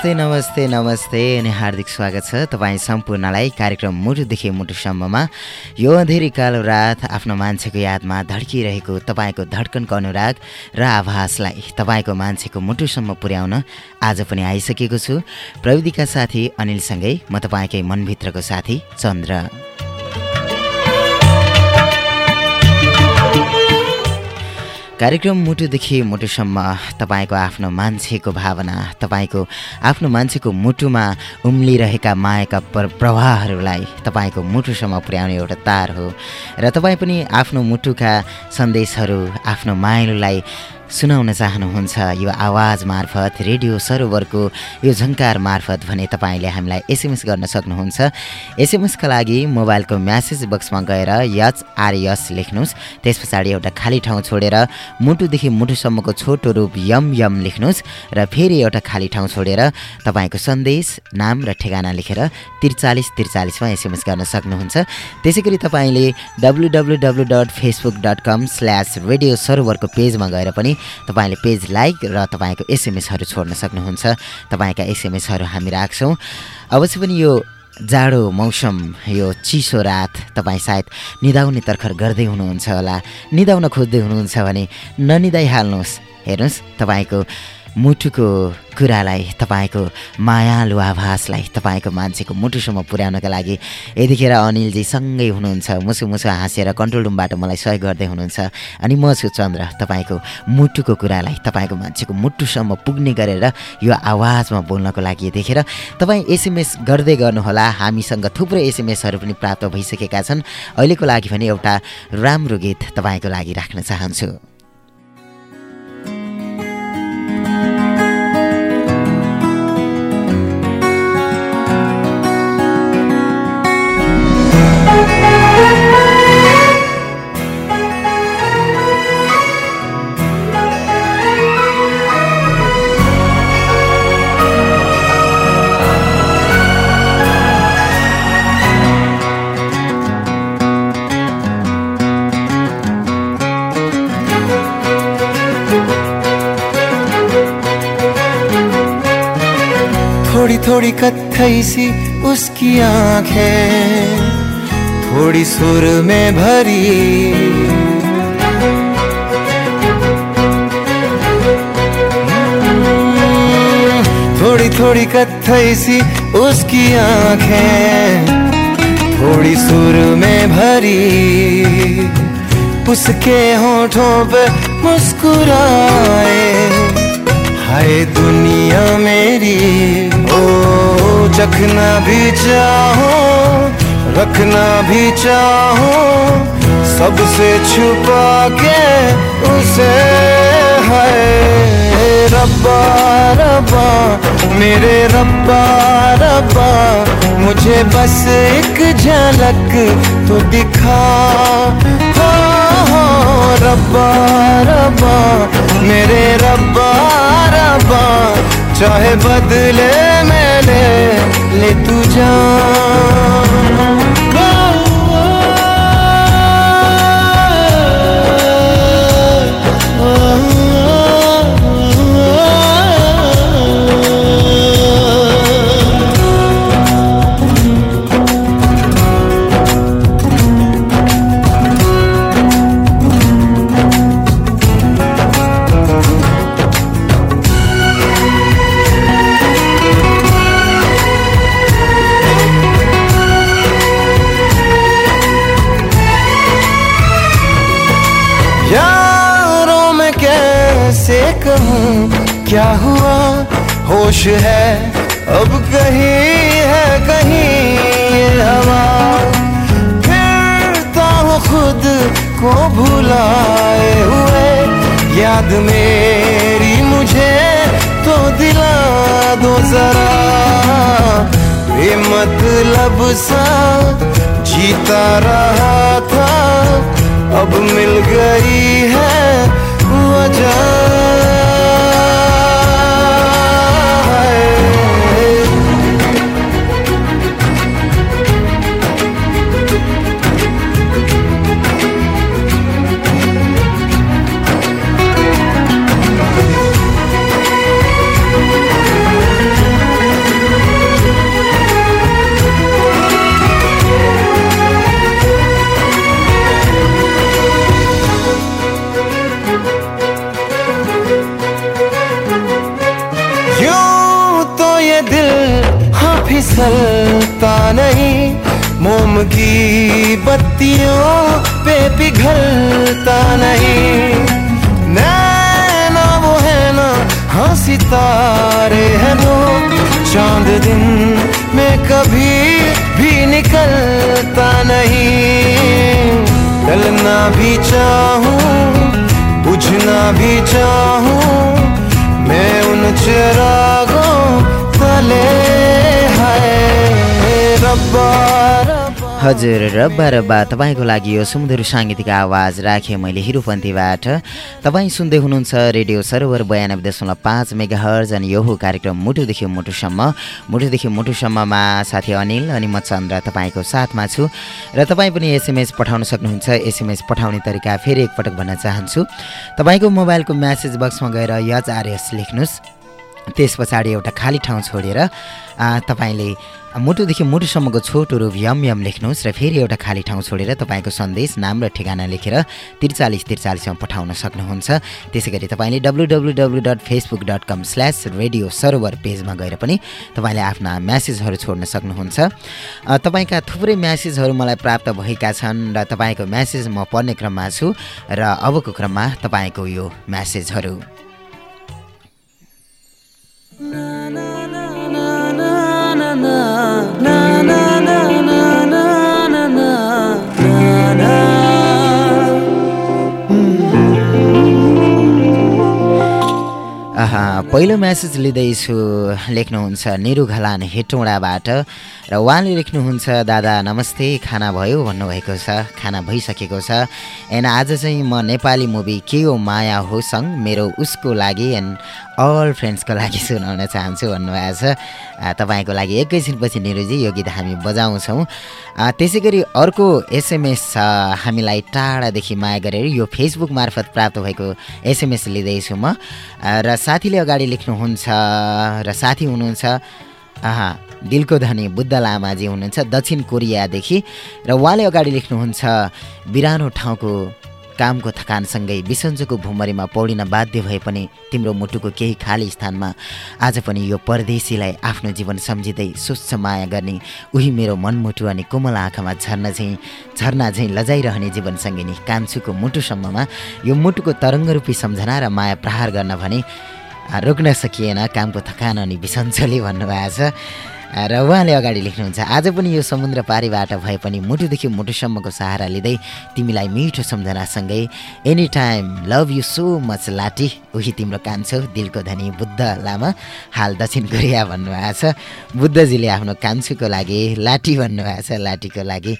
नमस्ते नमस्ते नमस्ते अनि हार्दिक स्वागत छ तपाईँ सम्पूर्णलाई कार्यक्रम मुटुदेखि मुटुसम्ममा। यो अँधेरी कालो रात आफ्नो मान्छेको यादमा धड्किरहेको तपाईँको धड्कनको अनुराग र आभासलाई तपाईँको मान्छेको मुटुसम्म पुर्याउन आज पनि आइसकेको छु। प्रविधिका साथी अनिलसँगै म तपाईँकै मनभित्रको साथी चन्द्र। कार्यक्रम मुटुदेखि मुटुसम्म तपाईँको आफ्नो मान्छेको भावना तपाईँको आफ्नो मान्छेको मुटुमा उम्लिरहेका मायाका प्र प्रवाहहरूलाई तपाईँको मुटुसम्म पुर्याउने एउटा तार हो। र तपाईँ पनि आफ्नो मुटुका सन्देशहरू आफ्नो माइलोलाई सुनाउन चाहनुहुन्छ यो आवाज मार्फत रेडियो सरोवरको यो झङ्कार मार्फत भने तपाईँले हामीलाई एसएमएस गर्न सक्नुहुन्छ। एसएमएसका लागि मोबाइलको म्यासेज बक्समा गएर यच आरएस लेख्नुहोस्। त्यस पछाडि एउटा खाली ठाउँ छोडेर मुटुदेखि मुटुसम्मको छोटो रूप यम यम लेख्नुहोस् र फेरि एउटा खाली ठाउँ छोडेर तपाईँको सन्देश नाम र ठेगाना लेखेर त्रिचालिस त्रिचालिसमा एसएमएस गर्न सक्नुहुन्छ। त्यसै गरी तपाईँले W W W dot Facebook dot com slash radio सरोवरको पेजमा गएर पनि तपाईँले पेज लाइक र तपाईँको एसएमएसहरू छोड्न सक्नुहुन्छ। तपाईँका एसएमएसहरू हामी राख्छौँ। अवश्य पनि यो जाडो मौसम यो चिसो रात तपाईँ सायद निदाउने तर्खर गर्दै हुनुहुन्छ होला। निदाउन खोज्दै हुनुहुन्छ भने ननिदाइहाल्नुहोस्। हेर्नुहोस् तपाईँको मुटुको कुरालाई तपाईँको मायालु आभासलाई तपाईँको मान्छेको मुटुसम्म पुर्याउनका लागि यतिखेर अनिलजी सँगै हुनुहुन्छ। मुसु मुसु हाँसेर कन्ट्रोल रुमबाट मलाई सहयोग गर्दै हुनुहुन्छ। अनि म छु चन्द्र तपाईँको मुटुको कुरालाई तपाईँको मान्छेको मुटुसम्म पुग्ने गरेर यो आवाजमा बोल्नको लागि यतिखेर तपाईँ एसएमएस गर्दै गर्नुहोला। हामीसँग थुप्रै एसएमएसहरू पनि प्राप्त भइसकेका छन्। अहिलेको लागि भने एउटा राम्रो गीत तपाईँको लागि राख्न चाहन्छु। थोड़ी कत्थई सी उसकी आँखें थोड़ी सुर में भरी। थोड़ी थोड़ी कत्थई सी उसकी आँखें थोड़ी सुर में भरी। उसके होठों पे मुस्कुराए, हाय दुनिया मेरी, ओ चखना भी चाहो रखना भी चाहो सबसे छुपा के उसे है। रब्बा रब्बा मेरे रब्बा रब्बा मुझे बस एक झलक तो दिखा। हो, हो रब्बा रब्बा मेरे रब्बा रब्बा चाहे बदले में ले तू जान। क्या हुआ? होश है, अब कहीं है, कहीं ये हवा। फिरता हूँ खुद को भुलाए हुए। याद मेरी मुझे तो दिला दो जरा। बेमतलब सा जीता रहा था, अब मिल गई है वजह। फिसलता नहीं। मोम की बत्तियों पे पिघलता नहीं। नैना वो है ना हाँ सितारे हैं वो। चाँद दिन में कभी भी निकलता नहीं। डलना भी चाहूँ, बुझना भी चाहूँ, मैं उन चिरागों तले हजुर रब्बा रब्बा तपाईँको लागि यो सुमधुर साङ्गीतिक आवाज राखेँ मैले हिरोपन्थीबाट। तपाईँ सुन्दै हुनुहुन्छ रेडियो सरोवर बयानब्बे दशमलव पाँच मेगा हर्ज अनि यो कार्यक्रम मुटुदेखि मुटुसम्म। मुटुदेखि मुटुसम्ममा साथी अनिल अनि म चन्द्र तपाईँको साथमा छु। र तपाईँ पनि एसएमएस पठाउन सक्नुहुन्छ। एसएमएस पठाउने तरिका फेरि एकपटक भन्न चाहन्छु। तपाईँको मोबाइलको म्यासेज बक्समा गएर यच आरएस लेख्नुहोस्। त्यस पछाडि एउटा खाली ठाउँ छोडेर तपाईँले मुटुदेखि मुटुसम्मको छोटो रूप यम यम लेख्नुहोस् र फेरि एउटा खाली ठाउँ छोडेर तपाईँको सन्देश नाम र ठेगाना लेखेर त्रिचालिस त्रिचालिसमा पठाउन सक्नुहुन्छ। त्यसै गरी तपाईँले W W dot Facebook dot com slash radio Sarovar पेजमा गएर पनि तपाईँले आफ्ना म्यासेजहरू छोड्न सक्नुहुन्छ। तपाईँका थुप्रै म्यासेजहरू मलाई प्राप्त भएका छन् र तपाईँको म्यासेज म पढ्ने क्रममा छु र अबको क्रममा तपाईँको यो म्यासेजहरू। पहिलो म्यासेज लिँदैछु लेख्नुहुन्छ निरु घलान हेटौँडाबाट। र उहाँले लेख्नुहुन्छ दादा नमस्ते खाना भयो? भन्नुभएको छ खाना भइसकेको छ। एन्ड आज चाहिँ म नेपाली मुभी के हो माया हो सङ्ग मेरो उसको लागि एन्ड अल फ्रेन्ड्सको लागि सुनाउन चाहन्छु भन्नुभएको छ। तपाईँको लागि एकैछिनपछि निरुजी यो गीत हामी बजाउँछौँ। त्यसै गरी अर्को एसएमएस छ हामीलाई टाढादेखि माया गरेर यो फेसबुक मार्फत प्राप्त भएको एसएमएस लिँदैछु म। र साथीले अगाडि लेख्नुहुन्छ र साथी हुनुहुन्छ। दिलको धनी बुद्ध लामाजी हुनुहुन्छ दक्षिण कोरियादेखि र उहाँले अगाडि लेख्नुहुन्छ बिरानो ठाउँको कामको थकानसँगै बिसन्चोको भुमरीमा पौडिन बाध्य भए पनि तिम्रो मुटुको केही खाली स्थानमा आज पनि यो परदेशीलाई आफ्नो जीवन सम्झिँदै स्वच्छ माया गर्ने उही मेरो मनमुटु अनि कोमल आँखामा झर्न झैँ झर्ना झैँ लजाइरहने जीवनसँगै नि कान्छुको मुटुसम्ममा यो मुटुको तरङ्गरूपी सम्झना र माया प्रहार गर्न भने रोक्न सकिएन कामको थकान अनि बिसन्चोले भन्नुभएको छ। र उहाँले अगाडि लेख्नुहुन्छ आज पनि यो समुद्र पारीबाट भए पनि मुटुदेखि मुटुसम्मको सहारा लिँदै तिमीलाई मिठो सम्झनासँगै any time love you so much लाटी उही तिम्रो कान्छौ दिलको धनी बुद्ध लामा हाल दक्षिण कोरिया भन्नुभएको छ। बुद्धजीले आफ्नो कान्छुको लागि लाठी भन्नुभएको छ लाटीको लागि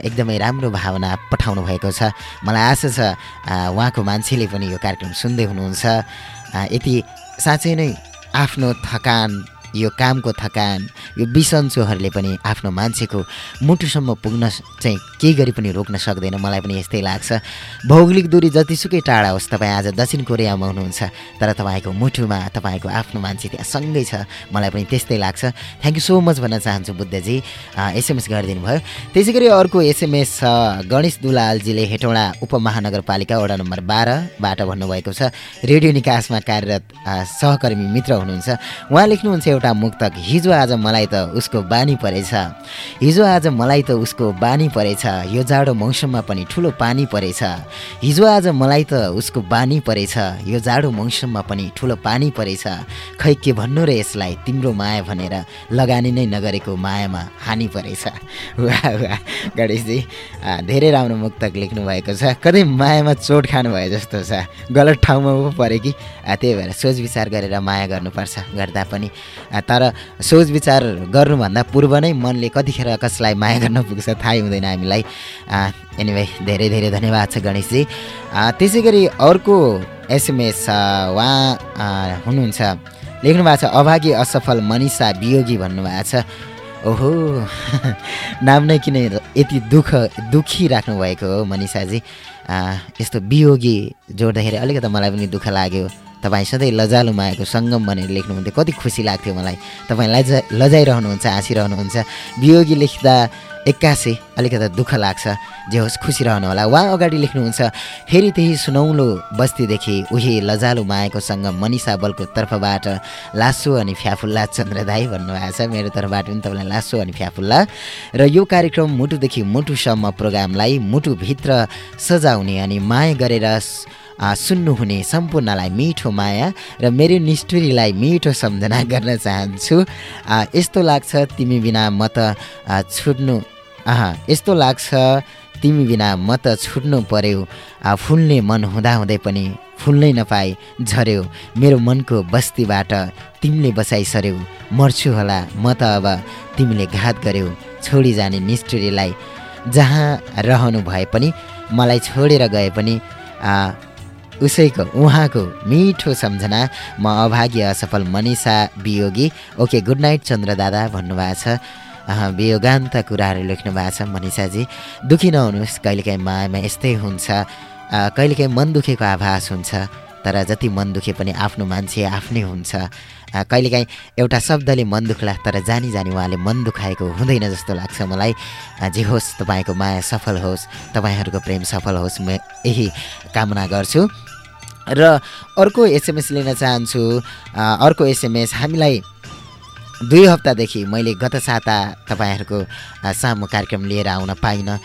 एकदमै राम्रो भावना पठाउनु भएको छ। मलाई आशा छ उहाँको मान्छेले पनि यो कार्यक्रम सुन्दै हुनुहुन्छ। यति साँच्चै नै आफ्नो थकान यो कामको थकान यो बिसन्चोहरूले पनि आफ्नो मान्छेको मुटुसम्म पुग्न चाहिँ केही गरी पनि रोक्न सक्दैन मलाई पनि यस्तै लाग्छ। भौगोलिक दूरी जतिसुकै टाढा होस् तपाईँ आज दक्षिण कोरियामा हुनुहुन्छ तर तपाईँको मुटुमा तपाईँको आफ्नो मान्छे त्यहाँ सँगै छ मलाई पनि त्यस्तै लाग्छ। थ्याङ्क यू सो मच भन्न चाहन्छु बुद्धजी। एसएमएस गरिदिनु भयो। त्यसै गरी अर्को एसएमएस छ गणेश दुलालजीले हेटौँडा उपमहानगरपालिका वडा नम्बर बाह्रबाट भन्नुभएको छ। रेडियो निकासमा कार्यरत सहकर्मी मित्र हुनुहुन्छ। उहाँ लेख्नुहुन्छ एउटा मुक्तक हिजो आज मलाई त उसको बानी परेछ। हिजो आज मलाई त उसको बानी परेछ। यो जाडो मौसममा पनि ठुलो पानी परेछ। हिजो आज मलाई त उसको बानी परेछ। यो जाडो मौसममा पनि ठुलो पानी परेछ। खै के भन्नु र यसलाई? तिम्रो माया भनेर लगानी नै नगरेको मायामा हानि परेछ। वाह वाह गणेशजी। धेरै राम्रो मुक्तक लेख्नु भएको छ। कतै मायामा चोट खानुभयो जस्तो छ। गलत ठाउँमा पो पऱ्यो कि त्यही भएर सोच विचार गरेर माया गर्नुपर्छ। गर्दा पनि तर सोच विचार गर्नुभन्दा पूर्व नै मनले कतिखेर कसलाई माया गर्न पुग्छ थाहै हुँदैन हामीलाई। एनिवे धेरै धेरै धन्यवाद छ गणेशजी। त्यसै गरी अर्को एसएमएस उहाँ हुनुहुन्छ। लेख्नु भएको छ अभागी असफल मनिषा वियोगी भन्नुभएको छ। ओहो नाम नै किन यति दुःख दुःखी राख्नुभएको हो मनिषाजी? यस्तो वियोगी जोड्दाखेरि अलिकति मलाई पनि दुःख लाग्यो। तपाईँ सधैँ लजालु मायाको सङ्गम भनेर लेख्नुहुन्थ्यो। कति खुसी लाग्थ्यो मलाई। तपाईँ लजा लजाइरहनुहुन्छ हाँसिरहनुहुन्छ। वियोगी लेख्दा एक्कासी अलिकति दुःख लाग्छ। जे होस् खुसी रहनु होला उहाँ अगाडि लेख्नुहुन्छ फेरि त्यही सुनौलो बस्तीदेखि उही लजालु मायाको सङ्गम मनिषा बलको तर्फबाट लासो अनि फ्याफुल्ला चन्द्रदाई भन्नुभएको छ। मेरो तर्फबाट पनि तपाईँलाई लासो अनि फ्याफुल्ला। र यो कार्यक्रम मुटुदेखि मुटुसम्म प्रोग्रामलाई मुटुभित्र सजाउने अनि माया गरेर सुन्नुहुने सम्पूर्णलाई मिठो माया र मेरो निष्ठुरीलाई मिठो सम्झना गर्न चाहन्छु। यस्तो लाग्छ तिमी बिना म त छुट्नु यस्तो लाग्छ तिमी बिना म त छुट्नु पर्यो। फुल्ने मन हुँदाहुँदै पनि फुल्नै नपाए झऱ्यो। मेरो मनको बस्तीबाट तिमीले बसाइसर्यौ। मर्छु होला म त अब तिमीले घात गर्यौ। छोडी जाने निष्ठुरीलाई जहाँ रहनु भए पनि मलाई छोडेर गए पनि उसैको उहाँको मिठो सम्झना म अभागी असफल Manisha Viyogi. Okay good night चन्द्र दादा भन्नुभएको छ। वियोगान्त कुराहरू लेख्नु भएको छ मनिषाजी। दुखी नहुनुहोस् कहिलेकाहीँ मायामा यस्तै हुन्छ। कहिलेकाहीँ मन दुखेको आभास हुन्छ तर जति मन दुखे पनि आफ्नो मान्छे आफ्नै हुन्छ। कहिलेकाहीँ एउटा शब्दले मन दुख्ला तर जानी जानी उहाँले मन दुखाएको हुँदैन जस्तो लाग्छ मलाई। जे होस् तपाईँको माया सफल होस् तपाईँहरूको प्रेम सफल होस् म यही कामना गर्छु। र अर्को एसएमएस लिन चाहन्छु। अर्को एसएमएस हामीलाई दुई हप्तादेखि मैले गत साता तपाईँहरूको सामु कार्यक्रम लिएर आउन पाइनँ।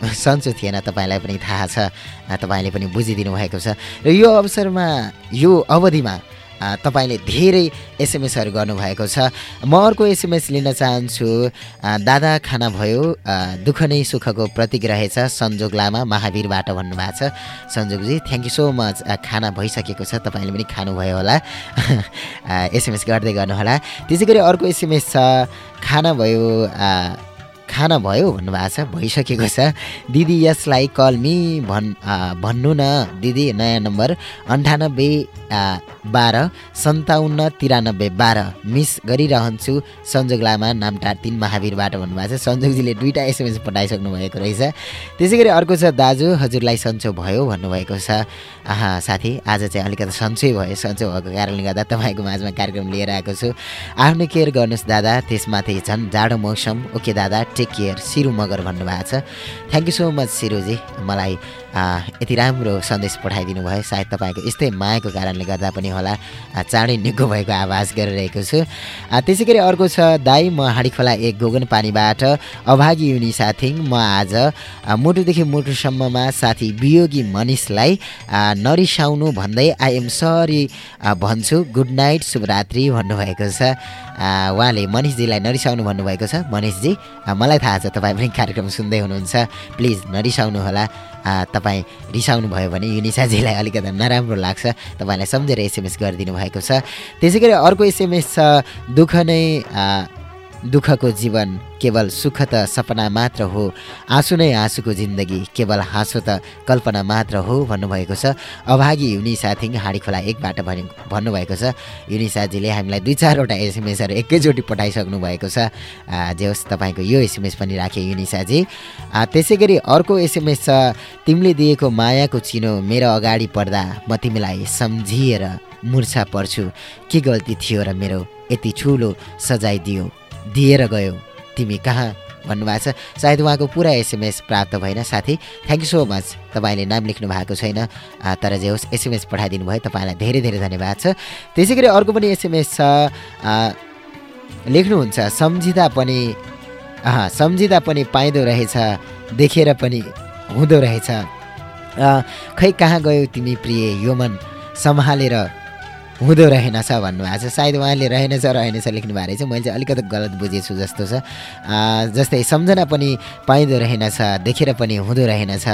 सन्चो थिएन तपाईँलाई पनि थाहा छ। तपाईँले पनि बुझिदिनु भएको छ। र यो अवसरमा यो अवधिमा तपाईँले धेरै एसएमएसहरू गर्नुभएको छ। म अर्को एसएमएस लिन चाहन्छु। दादा खाना भयो। दुःख नै सुखको प्रतीक रहेछ। सन्जोग लामा महावीरबाट भन्नुभएको छ। सन्जोगजी थ्याङ्क यू सो मच खाना भइसकेको छ। तपाईँले पनि खानुभयो होला। एसएमएस गर्दै गर्नुहोला। त्यसै गरी अर्को एसएमएस छ। खाना भयो। खाना भयो भन्नुभएको छ। भइसकेको छ। दिदी यसलाई कल मी भन् भन्नु न। दिदी नयाँ नम्बर। अन्ठानब्बे बाह्र सन्ताउन्न तिरानब्बे बाह्र मिस गरिरहन्छु। सन्जोग लामा नामटार तिन महावीरबाट भन्नुभएको छ। सन्जोगजीले दुईवटा एसएमएस पठाइसक्नु भएको रहेछ। त्यसै गरी अर्को छ दाजु हजुरलाई सन्चो भयो भन्नुभएको छ। आहा साथी आज चाहिँ अलिकति सन्चै भयो। सन्चो भएको कारणले गर्दा तपाईँको माझमा कार्यक्रम लिएर आएको छु। आफ्नो केयर गर्नुहोस् दादा। त्यसमाथि झन् जाडो मौसम। ओके दादा। Take care. सिरु मगर भन्नुभएको छ। थ्याङ्क यू सो मच सिरुजी। मलाई यति राम्रो सन्देश पठाइदिनु भयो सायद तपाईँको यस्तै मायाको कारणले गर्दा पनि होला चाँडै निको भएको आवाज गरिरहेको छु। त्यसै गरी अर्को छ दाई म खोला एक गोगन पानीबाट अभागी युनि साथी म आज मुटुदेखि मुटुसम्ममा साथी वियोगी मनिषलाई नरिसाउनु भन्दै आइएम सरी भन्छु। गुड नाइट शुभरात्रि भन्नुभएको छ। उहाँले मनिषजीलाई नरिसाउनु भन्नुभएको छ। मनिषजी मलाई थाहा छ तपाईँ पनि कार्यक्रम सुन्दै हुनुहुन्छ। प्लिज नरिसाउनु होला तपाईँ रिसाउनु भयो भने युनिसाजीलाई अलिकति नराम्रो लाग्छ। तपाईँलाई सम्झेर एसएमएस गरिदिनु भएको छ। त्यसै गरी अर्को एसएमएस छ दुःख नै दुःखको जीवन केवल सुख त सपना मात्र हो आँसु नै आँसुको जिन्दगी केवल हाँसो त कल्पना मात्र हो भन्नुभएको छ। अभागी युनि साथी हाँडी खोला एकबाट भनि भन्नुभएको छ। युनि साथीले हामीलाई दुई चारवटा एसएमएसहरू एकैचोटि पठाइसक्नु भएको छ। जे होस् तपाईँको यो एसएमएस पनि राखेँ युनि साजी त्यसै गरी अर्को एसएमएस छ तिमीले दिएको मायाको चिनो मेरो अगाडि पर्दा म तिमीलाई सम्झिएर मुर्छा पर्छु। के गल्ती थियो र मेरो यति ठुलो सजाय दियो? दिएर गयो। तिमी कहाँ? भन्नुभएको छ। सायद उहाँको पुरा एसएमएस प्राप्त भएन साथी। थ्याङ्क यू सो मच तपाईँले नाम लेख्नु भएको छैन। तर जे होस् एसएमएस पठाइदिनु भयो। तपाईँलाई धेरै धेरै धन्यवाद छ। त्यसै गरी अर्को पनि एसएमएस छ। लेख्नुहुन्छ सम्झिँदा पनि सम्झिँदा पनि पाइँदो रहेछ। देखेर पनि हुँदो रहेछ। खै कहाँ गयो तिमी प्रिय यो मन सम्हालेर हुँदो रहेनछ भन्नुभएको छ। सायद उहाँले रहेनछ रहेनछ लेख्नु भएको रहेछ। मैले चाहिँ अलिकति गलत बुझेछु जस्तो छ। जस्तै सम्झना पनि पाइँदो रहेनछ देखेर पनि हुँदो रहेनछ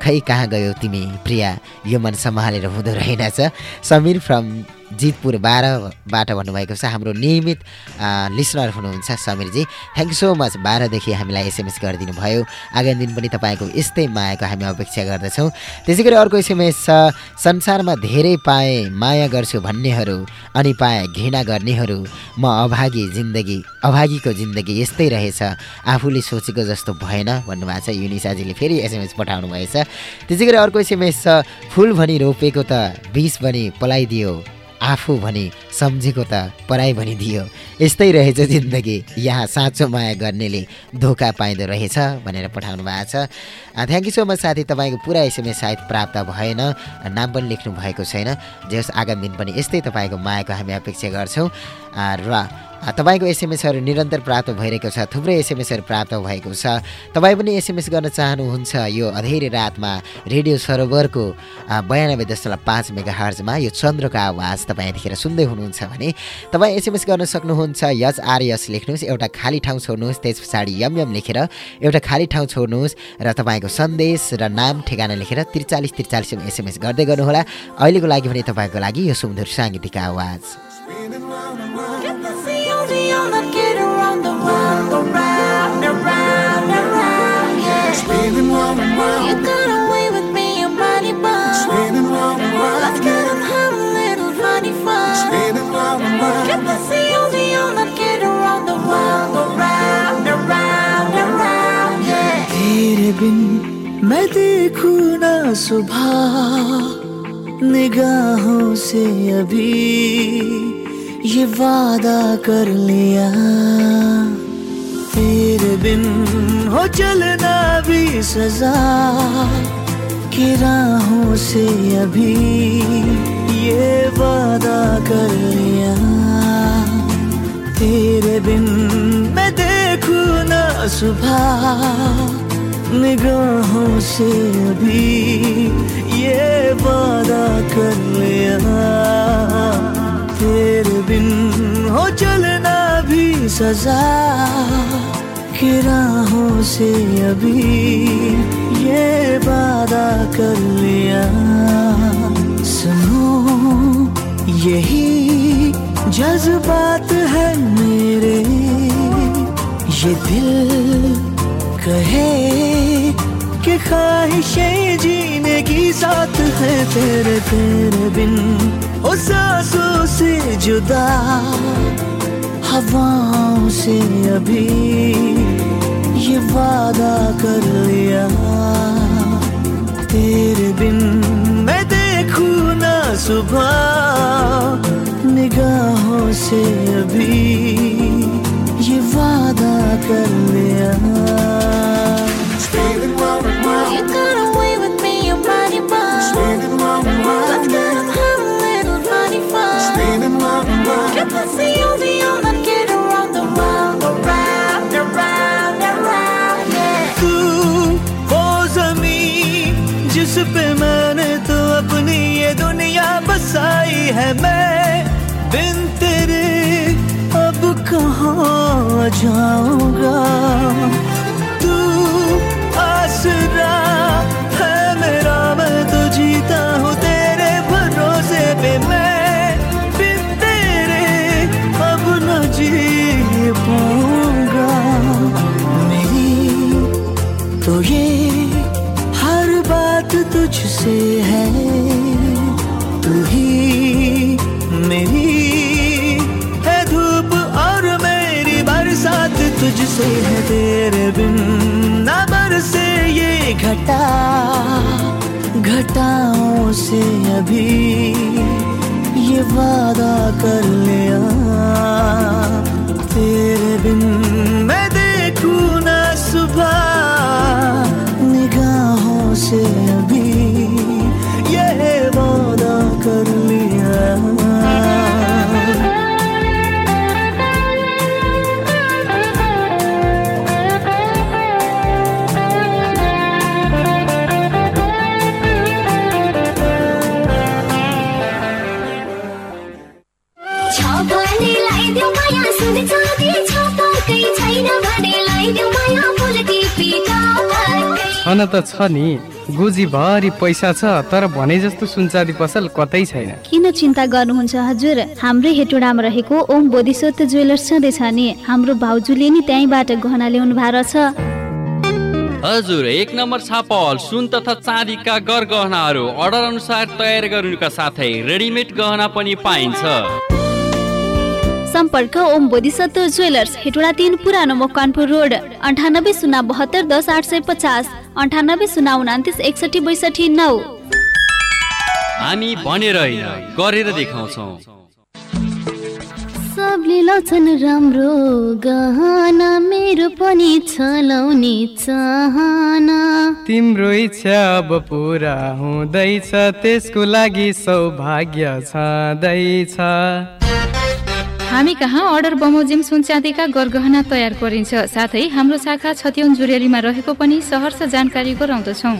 खै कहाँ गयो तिमी प्रिया? यो मन सम्हालेर हुँदो रहेनछ समीर फ्रम जितपुर बाह्रबाट भन्नुभएको छ हाम्रो नियमित लिसनर हुनुहुन्छ समीरजी। थ्याङ्क सो मच बाह्रदेखि हामीलाई एसएमएस गरिदिनु भयो आगामी दिन पनि तपाईँको यस्तै मायाको हामी अपेक्षा गर्दछौँ। त्यसै गरी अर्को एसएमएस छ संसारमा धेरै पाएँ माया गर्छु भन्नेहरू अनि पाएँ घृणा गर्नेहरू। म अभागी जिन्दगी अभागीको जिन्दगी यस्तै रहेछ। आफूले सोचेको जस्तो भएन भन्नुभएको छ। युनिसाजीले फेरि एसएमएस पठाउनु भएछ। त्यसै गरी अर्को एसएमएस छ फुल भनी रोपेको त बिस भनी पलाइदियो। आफू भनी सम्झेको त पराई भनी दियो। यस्तै रहेछ जिन्दगी। यहाँ साँचो माया गर्नेले धोका पाइँदो रहेछ भनेर पठाउनु भएको छ। थ्याङ्क यू सो मच साथी तपाईँको पुरा एसएमएस सायद प्राप्त भएन। नाम पनि लेख्नु भएको छैन। जे होस् आगामी दिन पनि यस्तै तपाईँको मायाको हामी अपेक्षा गर्छौँ। र तपाईँको एसएमएसहरू निरन्तर प्राप्त भइरहेको छ थुप्रै एसएमएसहरू प्राप्त भएको छ। तपाईँ पनि एसएमएस गर्न चाहनुहुन्छ यो अधेरै रातमा रेडियो सरोवरको बयानब्बे दशमलव पाँच मेगा हर्जमा यो चन्द्रको आवाज तपाईँ यतिखेर सुन्दै हुनुहुन्छ भने तपाईँ एसएमएस गर्न सक्नुहुन्छ यस आर यस लेख्नुहोस् एउटा खाली ठाउँ छोड्नुहोस् त्यस पछाडि यम यम लेखेर एउटा खाली ठाउँ छोड्नुहोस् र तपाईँको सन्देश र नाम ठेगाना लेखेर त्रिचालिस त्रिचालिसमा एसएमएस गर्दै गर्नुहोला। अहिलेको लागि भने तपाईँको लागि यो सुमधुर साङ्गीतिक आवाज। बिन मैं देखूं ना सुबह निगाहों से अभी। ये वादा कर लिया। तेरे बिन हो चलना भी सजा। की राहों से अभी ये वादा कर लिया। तेरे बिन मैं देखूँ ना सुबह। निगाहों से अभी ये वादा कर लिया। तेरे बिन हो चलना भी सजा। की राहों से अभी ये वादा कर लिया। सुनो, यही जज्बात है मेरे। ये दिल कहे कि ख्वाहिशें जीने की साथ है तेरे तेरे बिन। ओ सांसों से जुदा हवाओं से अभी ये वादा कर लिया तेरे बिन मैं देखूँ ना सुबह निगाहों से अभी ये वादा कर लिया Spinning round and round, You got away with me, your body bum. spinning round and Let's round, spinning round and round. the COD on and get around the world, around, around, around, yeah. तू वो ज़मीन जिस pay मैंने तो अपनी ये दुनिया बसाई है मैं बिन तेरे अब कहाँ जाऊँगा खताओं से अभी ये वादा कर लिया। तेरे बिन मैं देखू ना सुबह। निगाहों से अभी ये वादा कर छन त छ नि। गोजीभरि पैसा छ तर भने जस्तो सुनचाँदी पसल कतै छैन। किन चिन्ता गर्नुहुन्छ हजुर? हाम्रै हेटोडामा रहेको ओम बोधिसत्व ज्वेलर्स छँदैछ नि। हाम्रो भाउजूले नि त्यहीँबाट गहना ल्याउनु भएको छ। हजुर एक नम्बर छापल सुन तथा चाँदीका गरगहनाहरू अर्डर अनुसार तयार गर्नुका साथै रेडिमेड गहना पनि पाइन्छ। सम्पर्क ओम बोधिसत्व ज्वेलर्स हेटोडा तिन पुरानो मकवानपुर रोड अन्ठानब्बे शून्य बहत्तर दस आठ सय पचास अन्ठानब्बे शून्य उनातिस एकसठी बैसठी नौ। हामी भनेर होइन गरेर देखाउँछौँ। सबले लाउँछन् राम्रो गहना मेरो पनि छ लाउने चाहना। तिम्रो इच्छा अब पुरा हुँदैछ त्यसको लागि सौभाग्य छँदैछ। हामी कहाँ अर्डर बमोजिम सुनचाँदीका गरगहना तयार गरिन्छ? साथै हाम्रो शाखा छत्यौन जुरेलीमा रहेको पनि सहरर्ष जानकारी गराउँदछौँ।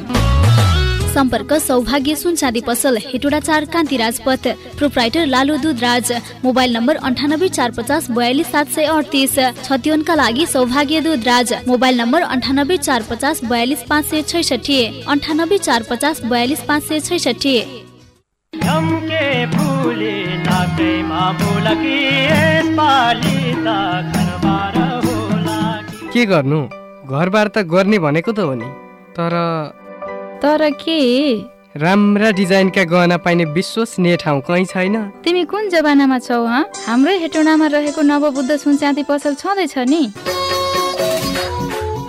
सम्पर्क सौभाग्य सुनचाँदी पसल हेटोडा चार Kanti Rajpath. Proprietor Lalu Dudhraj. Mobile number अन्ठानब्बे चार पचास बयालिस सात सय अडतिस। छत्योनका लागि सौभाग्य दुधराज। मोबाइल नम्बर अन्ठानब्बे चार पचास बयालिस पाँच सय छैसठी। अन्ठानब्बे चार पचास बयालिस पाँच सय छैसठी। फुले नाकैमा फुलकी यसपालि त घरबार होला कि। के गर्नु? घरबार त गर्ने भनेको त हो नि। तर तर के? राम्रा डिजाइनका गहना पाइने विश्वसनीय ठाउँ कहीँ छैन? तिमी कुन जमानामा छौ हँ? हाम्रै हेटोडामा रहेको नवबुद्ध सुनचाँदी पसल छँदैछ नि।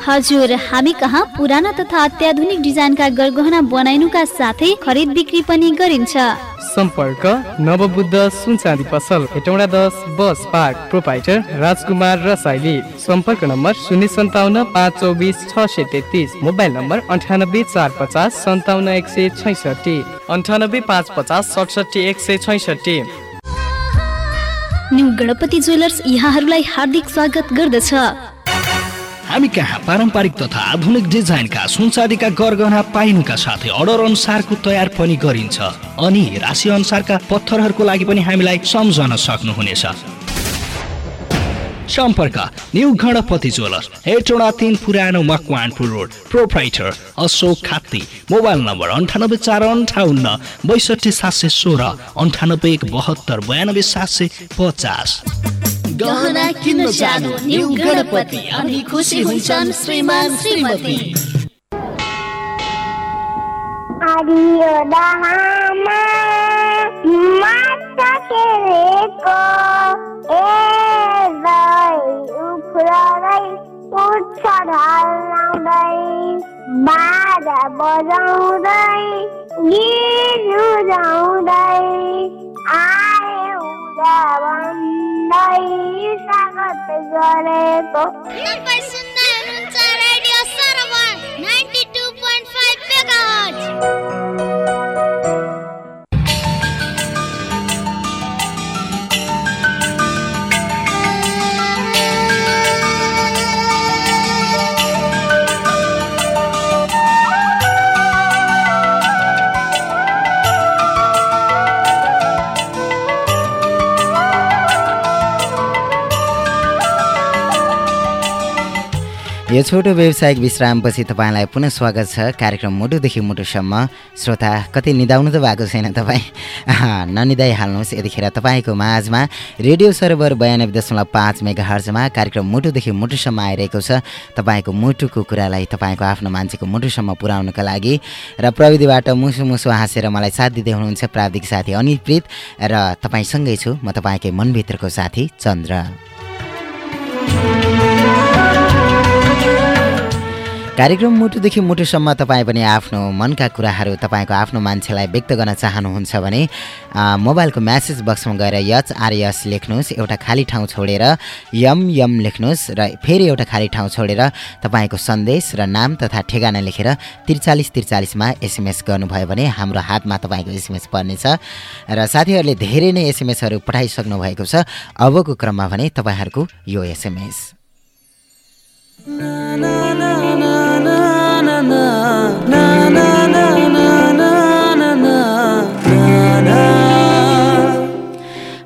हजुर हामी कहाँ पुराना तथा अत्याधुनिक डिजाइनका गरगहना बनाइनुका साथै खरिद बिक्री पनि गरिन्छ। सम्पर्क नवबुद्ध सुनचाँदी पसल हेटौँडा दस बस पार्क प्रोपाइटर राजकुमार र शैली सम्पर्क नम्बर शून्य सन्ताउन्न पाँच चौबिस छ सय तेत्तिस। मोबाइल नम्बर अन्ठानब्बे चार पचास सन्ताउन्न एक सय छैसठी। अन्ठानब्बे पाँच पचास सडसठी एक सय छैसठी। न्यू गणपति ज्वेलर्स यहाँहरूलाई हार्दिक स्वागत गर्दछ। हामी कहाँ? पारम्परिक तथा आधुनिक डिजाइनका सुनचाँदीका गरगहना पाइनुका साथै अर्डर अनुसारको तयार पनि गरिन्छ। अनि राशि अनुसारका पत्थरहरूको लागि पनि हामीलाई सम्झन सक्नुहुनेछ। सम्पर्क न्यू गणपति ज्वेलर्स हेटोडा तिन पुरानो Makwanpur road proprietor Ashok Khati mobile number अन्ठानब्बे चार अन्ठाउन्न बैसठी सात सय सोह्र अन्ठानब्बे एक बहत्तर बयानब्बे सात सय पचास। गहना किन्न जानु। न्यू गणपति। अनि खुसी हुन्छन् श्रीमान श्रीमती। हरियो दहामा माछा खेलेको ए दही उफ्रदै उठ्छ ढल्लाउँदै बाजा बजाउँदै गीत रुजाउँदै आए उदा भन्दै स्वागत गरेको तपाईँ सुन्दै हुनुहुन्छ यो छोटो व्यावसायिक विश्रामपछि तपाईँलाई पुनः स्वागत छ। कार्यक्रम मुटुदेखि मुटुसम्म। श्रोता कतै निदाउनु त भएको छैन तपाईँ? ननिदाइहाल्नुहोस् यतिखेर तपाईँको माझमा रेडियो सर्भर बयानब्बे दशमलव पाँच मेगा हर्जमा कार्यक्रम मुटुदेखि मुटुसम्म आइरहेको छ। तपाईँको मुटुको कुरालाई तपाईँको आफ्नो मान्छेको मुटुसम्म पुर्याउनुको लागि र प्रविधिबाट मुसु मुसु हाँसेर मलाई साथ दिँदै हुनुहुन्छ प्राविधिक साथी अनिल प्रीत र तपाईँसँगै छु म तपाईँकै मनभित्रको साथी चन्द्र। कार्यक्रम मुटुदेखि मुटुसम्म तपाईँ पनि आफ्नो मनका कुराहरू तपाईँको आफ्नो मान्छेलाई व्यक्त गर्न चाहनुहुन्छ भने मोबाइलको म्यासेज बक्समा गएर यच आरएस लेख्नुहोस् एउटा खाली ठाउँ छोडेर यम यम लेख्नुहोस् र फेरि एउटा खाली ठाउँ छोडेर तपाईँको सन्देश र नाम तथा ठेगाना लेखेर त्रिचालिस त्रिचालिसमा एसएमएस गर्नुभयो भने हाम्रो हातमा तपाईँको एसएमएस पर्नेछ। र साथीहरूले धेरै नै एसएमएसहरू पठाइसक्नु भएको छ। अबको क्रममा भने तपाईँहरूको यो एसएमएस।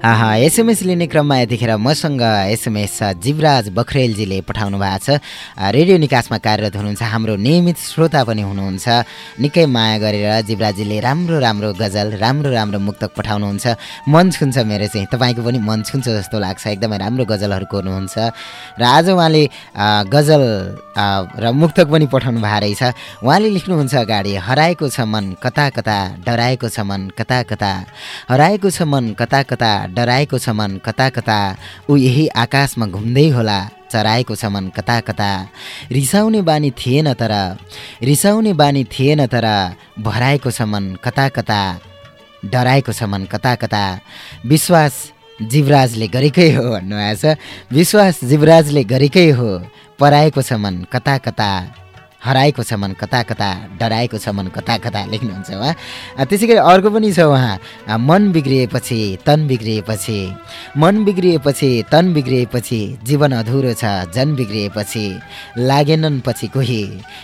आहा एसएमएस लिने क्रममा यतिखेर मसँग एसएमएस जीवराज बखरेलजीले पठाउनु भएको छ। रेडियो निकासमा कार्यरत हुनुहुन्छ हाम्रो नियमित श्रोता पनि हुनुहुन्छ। निकै माया गरेर जीवराजीले राम्रो राम्रो गजल राम्रो राम्रो मुक्तक पठाउनुहुन्छ। मन छुन्छ मेरो चाहिँ। तपाईँको पनि मन छुन्छ जस्तो लाग्छ। एकदमै राम्रो गजलहरू कोर्नुहुन्छ। र आज उहाँले गजल र मुक्तक पनि पठाउनु भएको रहेछ। उहाँले लेख्नुहुन्छ अगाडि हराएको छ मन कता कता डराएको छ मन कता कता हराएको छ मन कता कता डराएको छ मन कता कता। ऊ यही आकाशमा घुम्दै होला चराएको छ मन कता कता। रिसाउने बानी थिएन तर रिसाउने बानी थिएन तर भराएको छ मन कता कता। डराएको छ मन कता कता। विश्वास जीवराजले गरेकै हो भन्नुभएको छ विश्वास जीवराजले गरेकै हो पराएको छ मन कता कता। हराएको छ मन कता कता डराएको छ मन कता कता लेख्नुहुन्छ उहाँ त्यसै गरी अर्को पनि छ उहाँ। मन बिग्रिएपछि तन बिग्रिएपछि मन बिग्रिएपछि तन बिग्रिएपछि जीवन अधुरो छ जन बिग्रिएपछि लागेनन् पछि कोही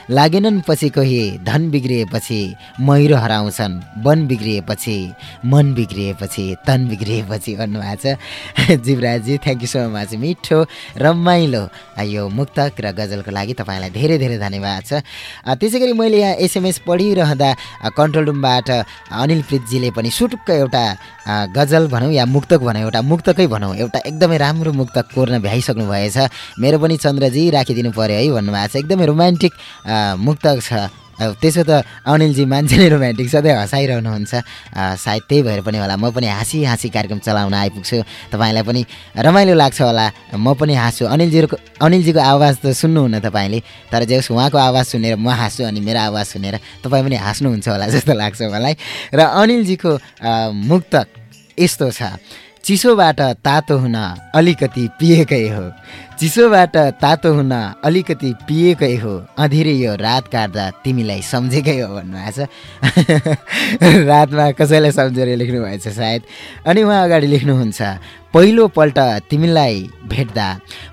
लागेनन् पछि कोही धन बिग्रिएपछि मैरो हराउँछन् वन बिग्रिएपछि मन बिग्रिएपछि तन बिग्रिएपछि भन्नुभएको छ। जीवराजजी थ्याङ्क यू सो मच मिठो रमाइलो यो मुक्तक र गजलको लागि तपाईँलाई धेरै धेरै धन्यवाद। छ। त्यसै गरी मैले यहाँ एसएमएस पढिरहँदा कन्ट्रोल रुमबाट अनिल प्रितजीले पनि सुटुक्क एउटा गजल भनौँ या मुक्तक भनौँ एउटा मुक्तकै भनौँ एउटा एकदमै राम्रो मुक्तक कोर्न भ्याइसक्नु भएछ। मेरो पनि चन्द्रजी राखिदिनु पऱ्यो है भन्नुभएको छ। एकदमै रोमान्टिक मुक्तक छ। अब त्यसो त अनिलजी मान्छे नै रोमान्टिक सधैँ हँसाइरहनुहुन्छ। सायद त्यही भएर पनि होला म पनि हाँसी हाँसी कार्यक्रम चलाउन आइपुग्छु। तपाईँलाई पनि रमाइलो लाग्छ होला म पनि हाँस्छु। अनिलजीको अनिलजीको आवाज त सुन्नुहुन्न तपाईँले तर जे उहाँको आवाज सुनेर म हाँस्छु अनि मेरो आवाज सुनेर तपाईँ पनि हाँस्नुहुन्छ होला जस्तो लाग्छ मलाई। र अनिलजीको मुक्तक यस्तो छ। चिसोबाट तातो हुन अलिकति पिएकै हो। चिसोबाट तातो हुन अलिकति पिएकै हो। अँधिरै यो रात काट्दा तिमीलाई सम्झेकै हो भन्नुभएको छ। रातमा कसैलाई सम्झेर लेख्नुभएछ सायद। अनि उहाँ अगाडि लेख्नुहुन्छ पहिलोपल्ट तिमीलाई भेट्दा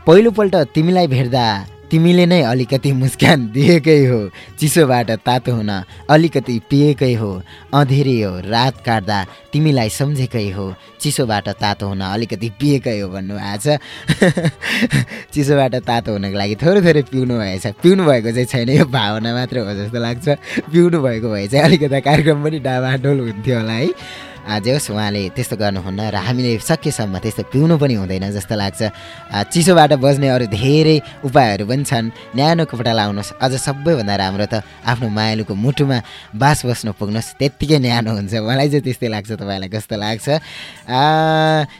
पहिलोपल्ट तिमीलाई भेट्दा तिमीले नै अलिकति मुस्कान दिएकै हो। चिसोबाट तातो हुन अलिकति पिएकै हो। अँधेरी हो रात काट्दा तिमीलाई सम्झेकै हो। चिसोबाट तातो हुन अलिकति पिएकै हो भन्नुभएको छ चिसोबाट तातो हुनको लागि थोरै थोरै पिउनु भएछ। पिउनु भएको चाहिँ छैन यो भावना मात्र हो जस्तो लाग्छ। पिउनु भएको भए चाहिँ अलिकति कार्यक्रम पनि डाबाडोल हुन्थ्यो होला है। जे होस् उहाँले त्यस्तो गर्नुहुन्न र हामीले सकेसम्म त्यस्तो पिउनु पनि हुँदैन जस्तो लाग्छ। चिसोबाट बज्ने अरू धेरै उपायहरू पनि छन्। न्यानो कपडा लाउनुहोस्। अझ सबैभन्दा राम्रो त आफ्नो मायालुको मुटुमा बास बस्नु पुग्नुहोस्। त्यत्तिकै न्यानो हुन्छ। मलाई चाहिँ त्यस्तै लाग्छ तपाईँलाई कस्तो लाग्छ?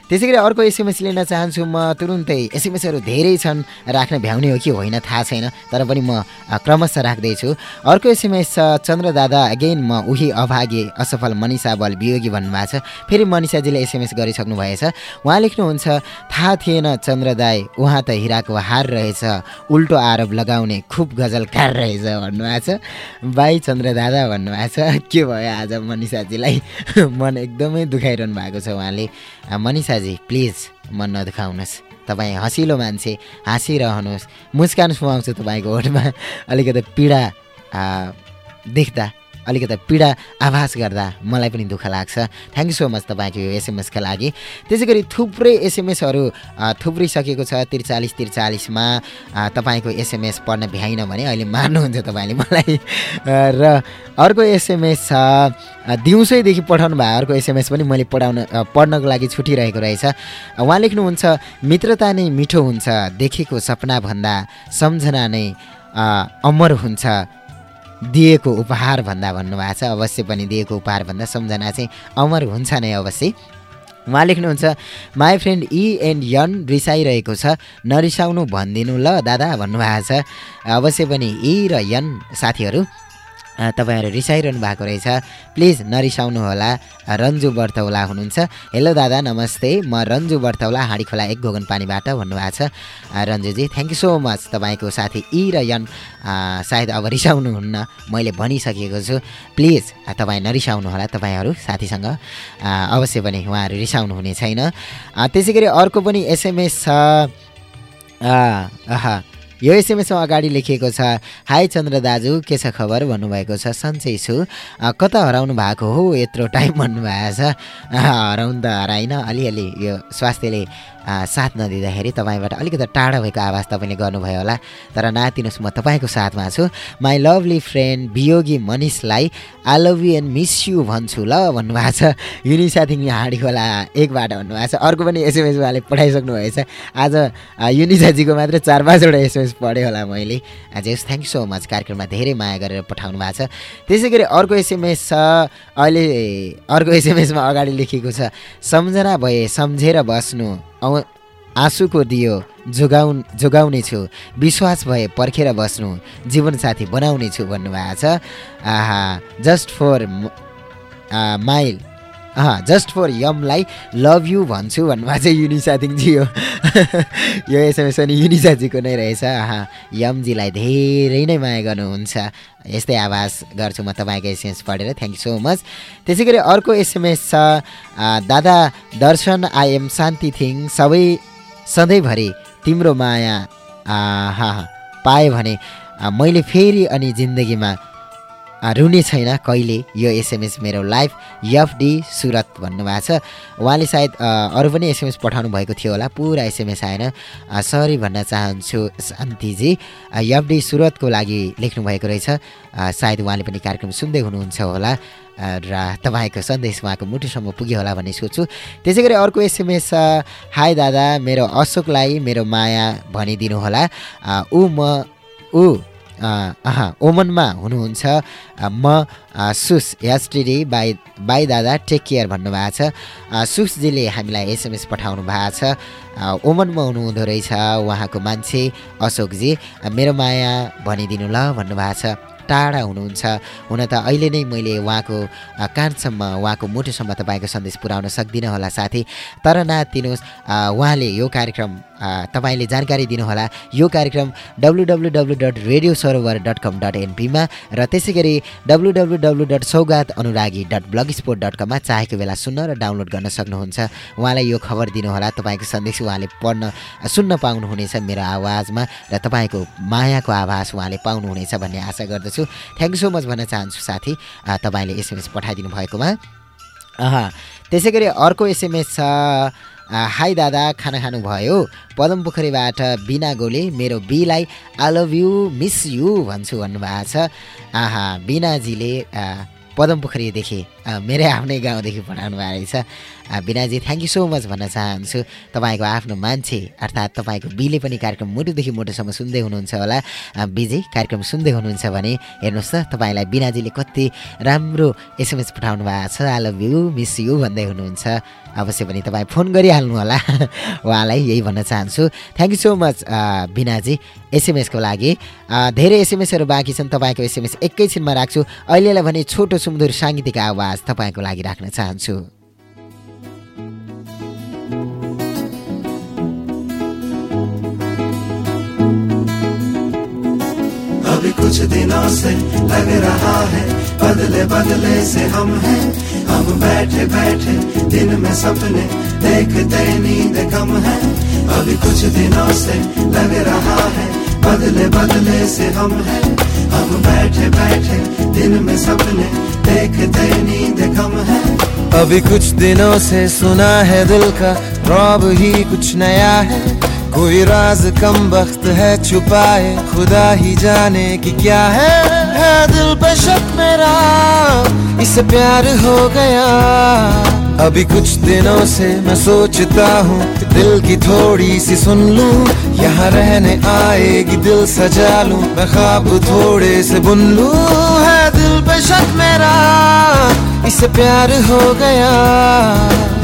त्यसै गरी अर्को एसएमएस लिन चाहन्छु म तुरुन्तै। एसएमएसहरू धेरै छन्। राख्न भ्याउने हो कि होइन थाहा छैन। तर पनि म क्रमशः राख्दैछु। अर्को एसएमएस छ चन्द्र दादा अगेन म उही अभागे असफल मनिषा बल वियोगी भन्नुभएको छ। फेरि मनिषाजीले एसएमएस गरिसक्नु भएछ। उहाँ लेख्नुहुन्छ थाहा थिएन चन्द्र दाई उहाँ त हिराको हार रहेछ। उल्टो आरोप लगाउने खुब गजलकार रहेछ भन्नुभएको छ। बाई चन्द्र दादा भन्नुभएको छ। के भयो आज मनिषाजीलाई मन एकदमै दुखाइरहनु भएको छ उहाँले। मनिषाजी प्लिज मन नदुखाउनुहोस्। तपाईँ हँसिलो मान्छे हाँसिरहनुहोस्। मुस्कान सुहाउँछ तपाईँको ओठमा। अलिकति पीडा देख्दा अलिकति पीडा आभास गर्दा मलाई पनि दुःख लाग्छ। थ्याङ्क यू सो मच तपाईँको यो एसएमएसका लागि। त्यसै गरी थुप्रै एसएमएसहरू थुप्रिसकेको छ। त्रिचालिस त्रिचालिसमा तपाईँको एसएमएस पढ्न भ्याइन भने अहिले मार्नुहुन्छ तपाईँले मलाई। र अर्को एसएमएस छ दिउँसैदेखि पठाउनु भयो। अर्को एसएमएस पनि मैले पढाउन पढ्नको लागि छुटिरहेको रहेछ। उहाँ लेख्नुहुन्छ मित्रता नै मिठो हुन्छ। देखेको सपनाभन्दा सम्झना नै अमर हुन्छ। दिएको उपहार भन्दा भन्नुभएको छ। अवश्य पनि दिएको उपहार भन्दा सम्झना चाहिँ अमर हुन्छ नै अवश्य। उहाँ लेख्नुहुन्छ my friend E and N रिसाइरहेको छ। नरिसाउनु भनिदिनु ल दादा भन्नुभएको छ। अवश्य पनि इ र यन साथीहरू तपाईँहरू रिसाइरहनु भएको रहेछ। प्लिज नरिसाउनु होला रन्जु बर्थौला हुनुहुन्छ। हेलो दादा नमस्ते। म रन्जु बर्थौला हाँडी खोला एक घोगन पानीबाट भन्नुभएको छ। रन्जुजी थ्याङ्क यू सो मच तपाईँको साथी इ र यन। सायद अब रिसाउनुहुन्न। मैले भनिसकेको छु। प्लिज तपाईँ नरिसाउनु होला तपाईँहरू साथीसँग। अवश्य पनि उहाँहरू रिसाउनु हुने छैन त्यसै गरी अर्को पनि एसएमएस छ। यो एसएमएसमा अगाडि लेखिएको छ। हाई चन्द्र दाजु के छ खबर? भन्नुभएको छ सन्चै छु। कता हराउनु भएको हो? यत्रो टाइम भन्नुभएको छ। हराउनु त हराइन। अलिअलि यो स्वास्थ्यले साथ नदिँदाखेरि तपाईँबाट अलिकति टाढा भएको आवाज तपाईँले गर्नुभयो होला। तर नातिनुहोस् म तपाईँको साथमा छु। My lovely friend Viyogi मनिषलाई I love you and miss you भन्छु ल भन्नुभएको छ। युनिसा थिङ हाँडी खोला एकबाट भन्नुभएको छ। अर्को पनि एसएमएस उहाँले पठाइसक्नु भएछ। आज युनिसाजीको मात्र चार पाँचवटा एसएमएस पढेँ होला मैले। जेस थ्याङ्क सो मच कार्यक्रममा धेरै माया गरेर पठाउनु भएको छ। त्यसै गरी अर्को एसएमएस छ। अहिले अर्को एसएमएसमा अगाडि लेखिएको छ। सम्झना भए सम्झेर बस्नु। औ आँसुको दियो जोगाउन जोगाउने छु। विश्वास भए पर्खेर बस्नु जीवनसाथी बनाउने छु भन्नुभएको छ। आहा just for mile just for यमलाई love you भन्छु भन्नुभएको छ युनिसाथिङजी हो। यो एसएमएस पनि युनिसाजीको नै रहेछ। आहा यमजीलाई धेरै नै माया गर्नुहुन्छ। यस्तै आवाज गर्छु म तपाईँको एसएमएस पढेर। थ्याङ्क यू सो मच त्यसै गरी अर्को एसएमएस छ। दादा Darshan I am Shanti thing. सबै सधैँभरि तिम्रो माया हा पाएँ भने मैले फेरि अनि जिन्दगीमा रुने छैन कहिले यो एसएमएस मेरो लाइफ एफडी सुरत भन्नुभएको छ। उहाँले सायद अरू पनि एसएमएस पठाउनु भएको थियो होला पुरा एसएमएस आएन। सरी भन्न चाहन्छु शान्तिजी अ, एफडी सुरतको लागि लेख्नुभएको रहेछ। सायद उहाँले पनि कार्यक्रम सुन्दै हुनुहुन्छ होला। र तपाईँको सन्देश उहाँको मुटुसम्म पुग्यो होला भन्ने सोच्छु त्यसै गरी अर्को एसएमएस हाई दादा मेरो अशोकलाई मेरो माया भनिदिनु होला। ऊ म ऊ अह ओमनमा हुनुहुन्छ म सुस एसटिडी बाई बाई दादा टेक केयर भन्नुभएको छ। सुसजीले हामीलाई एसएमएस पठाउनु भएको छ। ओमनमा हुनुहुँदो रहेछ उहाँको मान्छे अशोकजी। मेरो माया भनिदिनु ल भन्नुभएको छ। टाढा हुनुहुन्छ। हुन त अहिले नै मैले उहाँको कानसम्म उहाँको मुटुसम्म तपाईँको सन्देश पुर्याउन सक्दिनँ होला साथी। तर नातिनुहोस् उहाँले यो कार्यक्रम तपाईँले जानकारी दिनुहोला। यो कार्यक्रम W W W dot radio Sarovar dot com dot एनपीमा र त्यसै गरी W W W dot Saugat Anuragi dot blogspot dot कममा चाहेको बेला सुन्न र डाउनलोड गर्न सक्नुहुन्छ। उहाँलाई यो खबर दिनुहोला। तपाईँको सन्देश उहाँले पढ्न सुन्न पाउनुहुनेछ मेरो आवाजमा र तपाईँको मायाको आवाज उहाँले पाउनुहुनेछ भन्ने आशा गर्दछु। थ्याङ्क यू सो मच भन्न चाहन्छु साथी। तपाईँले एसएमएस पठाइदिनु भएकोमा त्यसै गरी अर्को एसएमएस छ। हाई दादा खाना खानुभयो। पदम पोखरीबाट बिना गोले मेरो बीलाई I love you miss you भन्छु भन्नुभएको छ। आहा बिनाजीले पदम पोखरीदेखि मेरै आफ्नै गाउँदेखि पठाउनु भएको रहेछ। बिनाजी थ्याङ्क यू सो मच भन्न चाहन्छु। तपाईँको आफ्नो मान्छे अर्थात् तपाईँको बीले पनि कार्यक्रम मुटुदेखि मुटुसम्म सुन्दै हुनुहुन्छ होला। बिजी कार्यक्रम सुन्दै हुनुहुन्छ भने हेर्नुहोस् त तपाईँलाई बिनाजीले कति राम्रो एसएमएस पठाउनु भएको छ। I love you miss you भन्दै हुनुहुन्छ। अवश्य पनि तपाईँ फोन गरिहाल्नु होला। उहाँलाई यही भन्न चाहन्छु। थ्याङ्क यू सो मच बिनाजी एसएमएसको लागि। धेरै एसएमएसहरू बाँकी छन्। तपाईँको एसएमएस एकैछिनमा राख्छु। अहिलेलाई भने छोटो सुमधुर साङ्गीतिक आवाज। तपाईँको लागि राख्न चाहन्छु अभी कुछ दिनों से लग रहा है, बदले बदले से हम हैं। हम बैठे बैठे दिन में सपने देखते नींद कम है। अभी कुछ दिनों से लग रहा है, बदले बदले से हम हैं। हम बैठे बैठे दिन में सपने देखते नींद कम है। अभी कुछ दिनों से सुना है दिल का रॉब ही कुछ नया है। कोई राज कम वक्त है छुपाए, खुदा ही जाने कि क्या है। है दिल पे शक मेरा इसे प्यार हो गया। अभी कुछ दिनों से मैं सोचता हूँ दिल की थोड़ी सी सुन लूँ, यहाँ रहने आएगी दिल सजा लूँ, मैं ख्वाब थोड़े से बुन लूँ। है दिल पे शक मेरा इसे प्यार हो गया।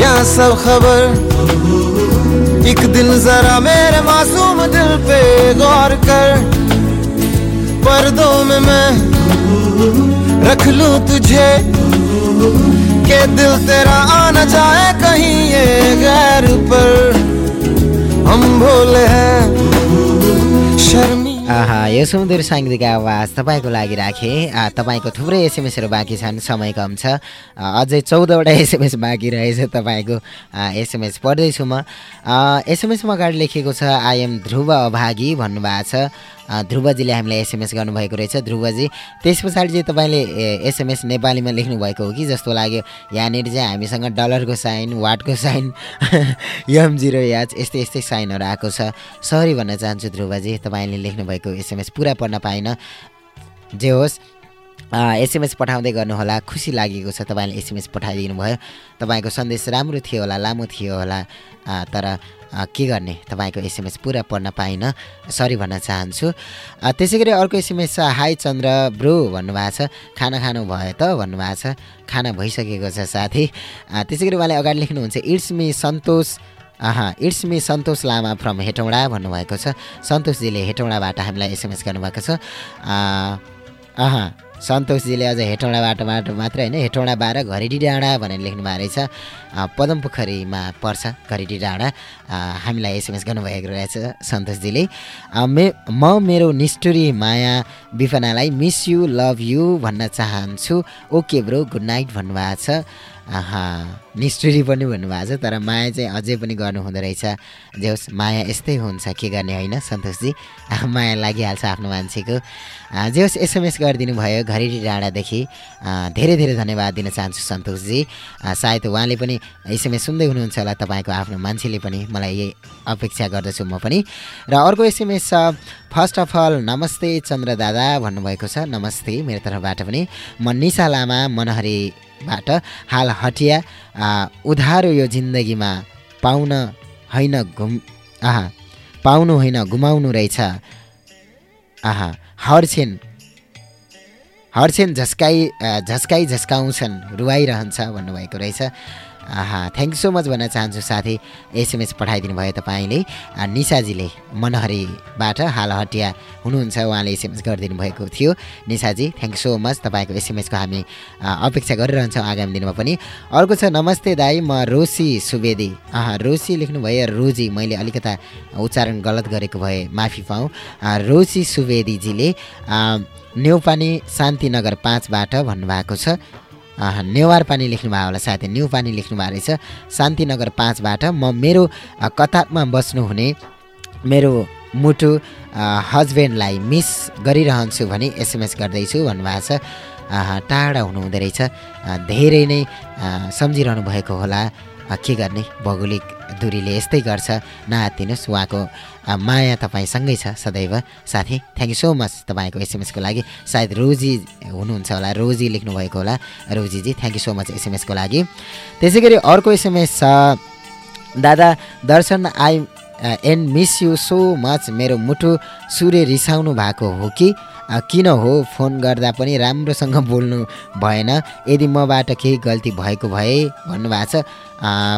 या सब खबर। एक दिन जरा मेरे मासूम दिल पे गौर कर। पर्दों में मैं रख लूँ तुझे, के दिल तेरा आना जाए कहीं ये गैर पर। हम भोले हैं, शर्मी यो सुमधुर साङ्गीतिक आवाज तपाईँको लागि राखेँ। तपाईँको थुप्रै एसएमएसहरू बाँकी छन् समय कम छ। अझै चौधवटा एसएमएस बाँकी रहेछ तपाईँको। एसएमएस पढ्दैछु म। एसएमएसमा अगाडि लेखिएको छ आइएम ध्रुव अभागी भन्नुभएको छ। ध्रुवजीले हामीलाई एसएमएस गर्नुभएको रहेछ। ध्रुवजी त्यस पछाडि चाहिँ तपाईँले एसएमएस नेपालीमा लेख्नुभएको हो कि? जस्तो लाग्यो यहाँनिर चाहिँ हामीसँग डलरको साइन वाटको साइन यम जिरो याच यस्तै यस्तै साइनहरू आएको छ। सरी भन्न चाहन्छु ध्रुवजी तपाईँले लेख्नुभएको एसएमएस पुरा पढ्न पाइनँ। जे होस् एसएमएस पठाउँदै गर्नुहोला। खुसी लागेको छ तपाईँले एसएमएस पठाइदिनु भयो तपाईँको सन्देश राम्रो थियो होला लामो थियो होला। तर के गर्ने? तपाईँको एसएमएस पुरा पढ्न पाइनँ। सरी भन्न चाहन्छु। त्यसै गरी अर्को एसएमएस छ हाई चन्द्र ब्रो भन्नुभएको छ। खाना खानु भयो त? भन्नुभएको छ। खाना भइसकेको छ साथी। त्यसै गरी उहाँले अगाडि लेख्नुहुन्छ it's me Santosh it's me Santosh Lama from Hetauda भन्नुभएको छ। सन्तोषजीले हेटौँडाबाट हामीलाई एसएमएस गर्नुभएको छ। सन्तोषजीले अझ हेटौँडाबाट बाट मात्र होइन हेटौँडा बाह्र घरेडी डाँडा भनेर लेख्नु भएको रहेछ। पदमपोखरीमा पर्छ घरेडी डाँडा। हामीलाई एसएमएस गर्नुभएको रहेछ सन्तोषजीले। मे म मेरो निष्ठुरी माया विपनालाई मिस यु लभ यु भन्न चाहन्छु। ओके ब्रो गुड नाइट भन्नुभएको छ। निष्ठुरी पनि भन्नुभएको छ तर माया चाहिँ अझै पनि गर्नु हुँदो रहेछ। जे होस् माया यस्तै हुन्छ के गर्ने होइन सन्तोषजी? माया लागिहाल्छ आफ्नो मान्छेको। जे होस् एसएमएस गरिदिनु भयो घरेडी डाँडादेखि। धेरै धेरै धन्यवाद दिन चाहन्छु सन्तोषजी। सायद उहाँले पनि एसएमएस सुन्दै हुनुहुन्छ होला तपाईँको आफ्नो मान्छेले पनि। मलाई अपेक्षा गर्दछु म पनि। र अर्को एसएमएस छ फर्स्ट अफ अल नमस्ते चन्द्र दादा भन्नुभएको छ। नमस्ते मेरो तर्फबाट पनि। म निशा लामा मनहरीबाट हाल हटिया उधारो यो जिन्दगीमा पाउन होइन घुम आहा पाउनु होइन गुमाउनु रहेछ। आहा हर्छेन हर्छेन झस्काइ आ, झस्काइ झस्काउँछन् रुवाइरहन्छ भन्नुभएको रहेछ। आहा थ्याङ्क सो मच भन्न चाहन्छु साथी। एसएमएस पठाइदिनु भयो तपाईँले। आ, निशाजीले मनहरीबाट हाल हटिया हुनुहुन्छ उहाँले एसएमएस गरिदिनु भएको थियो। निशाजी थ्याङ्क सो मच तपाईँको एसएमएसको हामी अपेक्षा गरिरहन्छौँ आगामी दिनमा पनि। अर्को छ नमस्ते दाई म रोसी सुवेदी। आहा रोसी लेख्नुभयो रोजी। मैले अलिकता उच्चारण गलत गरेको भए माफी पाऊँ। रोसी सुवेदीजीले न्यौपानी शान्तिनगर पाँचबाट भन्नुभएको छ। नेवार पानी लेख्नुभयो होला। साथै न्यु पानी लेख्नुभएको रहेछ। शान्तिनगर पाँचबाट म मेरो कतारमा बस्नुहुने मेरो मुटु हस्बेन्डलाई मिस गरिरहन्छु भने एसएमएस गर्दैछु भन्नुभएको छ। टाढा हुनुहुँदो रहेछ। धेरै नै सम्झिरहनु भएको होला। के गर्ने? भौगोलिक दूरीले यस्तै गर्छ। नहातिनुहोस् उहाँको माया तपाईँसँगै छ सदैव। साथी थ्याङ्क यू सो मच तपाईँको एसएमएसको लागि। सायद रोजी हुनुहुन्छ होला रोजी लेख्नुभएको होला। रोजीजी थ्याङ्क यू सो मच एसएमएसको लागि। त्यसै गरी अर्को एसएमएस छ। दादा Darshan I and miss you so much मेरो मुटु सूर्य रिसाउनु भएको हो कि? किन हो फोन गर्दा पनि राम्रोसँग बोल्नु भएन? यदि मबाट केही गल्ती भएको भए भन्नुभएको छ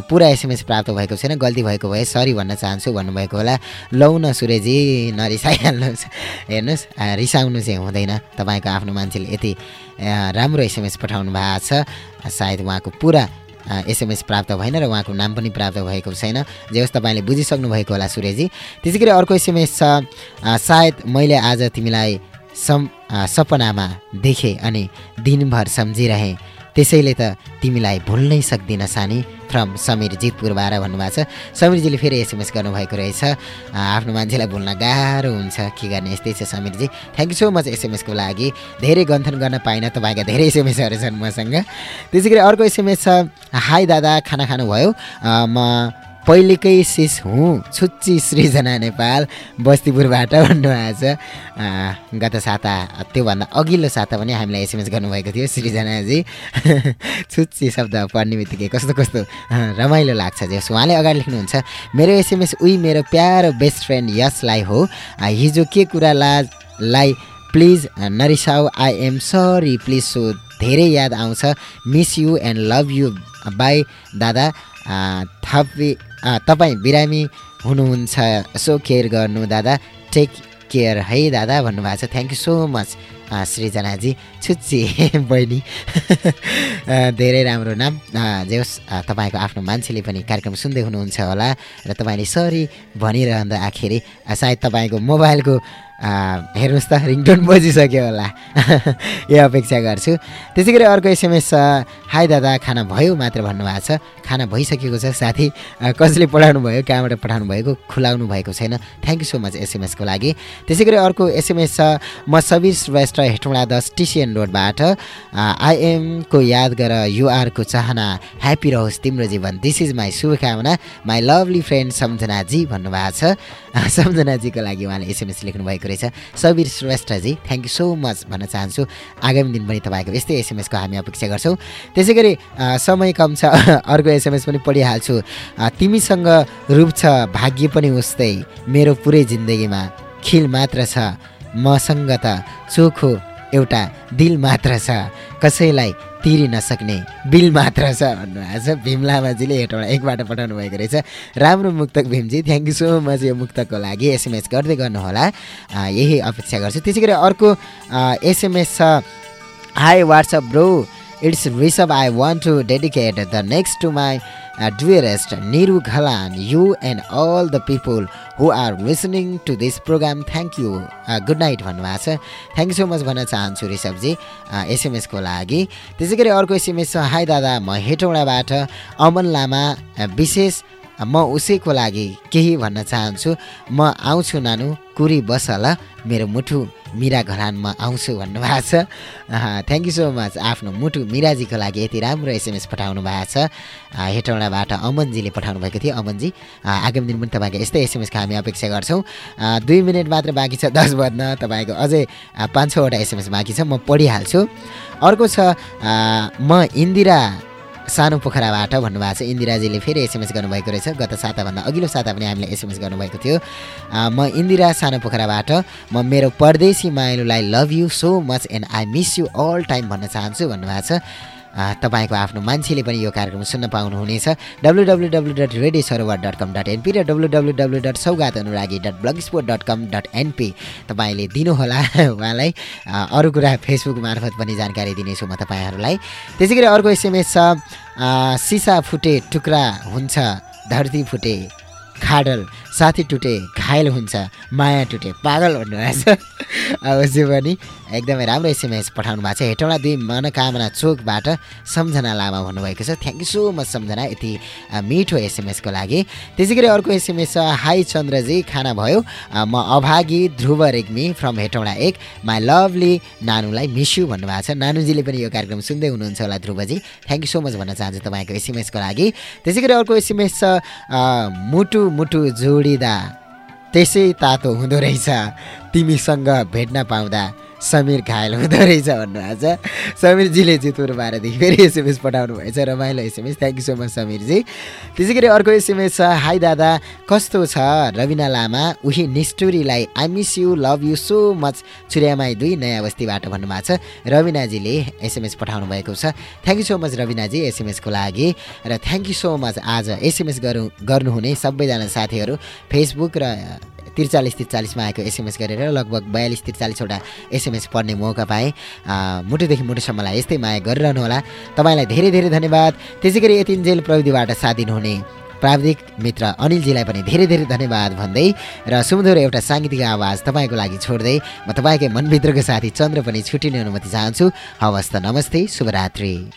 पुरा एसएमएस प्राप्त भएको छैन गल्ती भएको भए सरी भन्न चाहन्छु भन्नुभएको होला। लौ न सुरेजी नरिसाइहाल्नुहोस्। हेर्नुहोस् रिसाउनु चाहिँ हुँदैन। तपाईँको आफ्नो मान्छेले यति राम्रो एसएमएस पठाउनु भएको छ। सायद उहाँको पुरा एसएमएस प्राप्त भएन र उहाँको नाम पनि प्राप्त भएको छैन। जे होस् तपाईँले बुझिसक्नु भएको होला सुरेजी। त्यसै गरी अर्को एसएमएस छ। सायद मैले आज तिमीलाई सम सपनामा देखेँ अनि दिनभर सम्झिरहेँ। त्यसैले त तिमीलाई भुल्नै सक्दिनँ सानी। फ्रम समीर जितपुरबाट भन्नुभएको छ। समीरजीले फेरि एसएमएस गर्नुभएको रहेछ। आफ्नो मान्छेलाई भुल्न गाह्रो हुन्छ। के गर्ने? यस्तै छ समीरजी। थ्याङ्क यू सो मच एसएमएसको लागि। धेरै गन्थन गर्न पाइनँ तपाईँका धेरै एसएमएसहरू छन् मसँग। त्यसै गरी अर्को एसएमएस छ। हाई दादा खाना खानुभयो। म पहिलेकै सिस हुँ। छुच्ची सृजना नेपाल बस्तीपुरबाट छ अ, गत साता त्योभन्दा अघिल्लो साता पनि हामीलाई एसएमएस गर्नुभएको थियो सृजनाजी। छुच्ची शब्द पढ्ने बित्तिकै कस्तो कस्तो रमाइलो लाग्छ जस उहाँले अगाडि लेख्नुहुन्छ मेरो एसएमएस उही मेरो प्यारो बेस्ट फ्रेन्ड यसलाई हो। हिजो के कुरा लाजलाई please नरिसाउ। I am sorry please so धेरै याद आउँछ। Miss you and love you bye दादा। थपी तपाईँ बिरामी हुनुहुन्छ सो केयर गर्नु दादा। टेक केयर है दादा भन्नुभएको छ। थ्याङ्क यू सो मच सृजनाजी छुच्ची बहिनी। धेरै राम्रो नाम। जे होस् तपाईँको आफ्नो मान्छेले पनि कार्यक्रम सुन्दै हुनुहुन्छ होला र तपाईँले सरी भनिरहँदा आखिरी अ, सायद तपाईँको मोबाइलको हेर्नुहोस् त रिङटोन बजिसक्यो होला। यो अपेक्षा गर्छु। त्यसै गरी अर्को एसएमएस छ हाई दादा खाना भयो? मात्र भन्नुभएको छ। खाना भइसकेको छ साथी। कसले पठाउनु भयो कहाँबाट पठाउनु भएको खुलाउनु भएको छैन। थ्याङ्क यू सो मच एसएमएसको लागि। त्यसै गरी अर्को एसएमएस छ म सबीर श्रेष्ठ हेटौँडा दस टिसिएन रोडबाट आइएमको याद गर युआरको चाहना। ह्याप्पी रहोस् तिम्रो जीवन। दिस इज माई शुभकामना। माई लभली फ्रेन्ड सम्झनाजी भन्नुभएको छ। सम्झनाजीको लागि उहाँले एसएमएस लेख्नु भएको रहेछ। सबीर श्रेष्ठजी थ्याङ्क यू सो मच भन्न चाहन्छु। आगामी दिन पनि तपाईँको यस्तै एसएमएसको हामी अपेक्षा गर्छौँ। त्यसै गरी समय कम छ अर्को एसएमएस पनि पढिहाल्छु। तिमीसँग रूप छ भाग्य पनि उस्तै। मेरो पुरै जिन्दगीमा खिल मात्र छ मसँग त चोखो एउटा दिल मात्र छ। कसैलाई तिरि नसक्ने बिल मात्र छ भन्नुभएको छ। भीम लामाजीले हेटौँडा एकबाट पठाउनु भएको रहेछ। राम्रो मुक्तक भीमजी थ्याङ्क यू सो मच यो मुक्तकको लागि एसएमएस गर्दै गर्नुहोला। यही अपेक्षा गर्छु। त्यसै गरी अर्को एसएमएस छ। Hi what's up bro it's Rishabh I want to dedicate the next to my dearest Niru Ghalan you and all the people who are listening to this program thank you good night भन्नुभएको छ thank you so much भन्न चाहन्छु ऋषभजी एसएमएसको लागि त्यसै गरी अर्को SMS छ high दादा म हेटौँडाबाट अमन लामा विशेष म उसैको लागि केही भन्न चाहन्छु। म आउँछु नानु कुरी बस ल मेरो मुठु मिरा घरान म आउँछु भन्नुभएको छ। थ्याङ्क यू सो मच आफ्नो मुटु मिराजीको लागि यति राम्रो एसएमएस पठाउनु भएको छ। हेटौँडाबाट अमनजीले पठाउनु भएको थियो। अमनजी आगामी दिन पनि तपाईँको यस्तै एसएमएसको हामी अपेक्षा गर्छौँ। दुई मिनट मात्र बाँकी छ दस बज्न। तपाईँको अझै पाँच छवटा एसएमएस बाँकी छ। म पढिहाल्छु। अर्को छ म इन्दिरा सानो पोखराबाट भन्नुभएको छ इन्दिराजीले फेरि एसएमएस गर्नुभएको रहेछ। गत साताभन्दा अघिल्लो साता पनि हामीले एसएमएस गर्नुभएको थियो। म इन्दिरा सानो पोखराबाट। म मेरो परदेशी माइलोलाई love you so much and I miss you all time भन्न चाहन्छु भन्नुभएको छ। तपाईँको आफ्नो मान्छेले पनि यो कार्यक्रम सुन्न पाउनुहुनेछ। W W W dot radio Sarovar dot com dot NP र W W W dot Saugat Anuragi dot blog sport dot com dot NP तपाईँले दिनुहोला। उहाँलाई अरू कुरा फेसबुक मार्फत पनि जानकारी दिनेछु म तपाईँहरूलाई। त्यसै गरी अर्को एसएमएस छ सिसा फुटे टुक्रा हुन्छ धरती फुटे खाडल। साथी टुटे घायल हुन्छ माया टुटे पागल भन्नुभएको छ अवश्य पनि एकदमै राम्रो एसएमएस पठाउनु भएको छ। हेटौँडा दुई मनोकामना चोकबाट सम्झना लामा भन्नुभएको छ। Thank you so much Samjhana. यति मिठो एसएमएसको लागि। त्यसै गरी अर्को एसएमएस छ हाई चन्द्रजी खाना भयो। म अभागी ध्रुव रेग्मी फ्रम हेटौँडा एक। माई लभली नानुलाई मिस यु भन्नुभएको छ। नानुजीले पनि यो कार्यक्रम सुन्दै हुनुहुन्छ होला ध्रुवजी। थ्याङ्क यू सो मच भन्न चाहन्छु तपाईँको एसएमएसको लागि। त्यसै अर्को एसएमएस छ मुटु मुटु जोडिँदा त्यसै तातो हुँदो रहेछ। तिमीसँग भेट्न पाउँदा। समीर घायल हुँदो रहेछ भन्नुभएको छ। समीरजीले जितपुरबारदेखि फेरि एसएमएस पठाउनु भएछ रमाइलो SMS thank you so much समीरजी। त्यसै गरी अर्को एसएमएस छ हाई दादा कस्तो छ? रविना लामा उही निष्ठुरीलाई I miss you love you so much Chhuryamai दुई नयाँ बस्तीबाट भन्नुभएको छ। रविनाजीले एसएमएस पठाउनु भएको छ। थ्याङ्क यू सो मच रविनाजी एसएमएसको लागि। र थ्याङ्क यू सो मच आज एसएमएस गरौँ गर्नुहुने सबैजना साथीहरू फेसबुक र त्रिचालिस त्रिचालिसमा आएको एसएमएस गरेर लगभग बयालिस त्रिचालिसवटा एसएमएस पढ्ने मौका पाएँ। मुटुदेखि मुटुसम्मलाई यस्तै माया गरिरहनु होला तपाईँलाई धेरै धेरै धन्यवाद। त्यसै गरी यतिन्जेल प्रविधिबाट साथ दिनुहुने प्राविधिक मित्र अनिलजीलाई पनि धेरै धेरै धन्यवाद भन्दै र सुमधुर एउटा साङ्गीतिक आवाज तपाईँको लागि छोड्दै म तपाईँकै मनभित्रको साथी चन्द्र पनि छुट्टिने अनुमति चाहन्छु। हवस् त नमस्ते शुभरात्रि।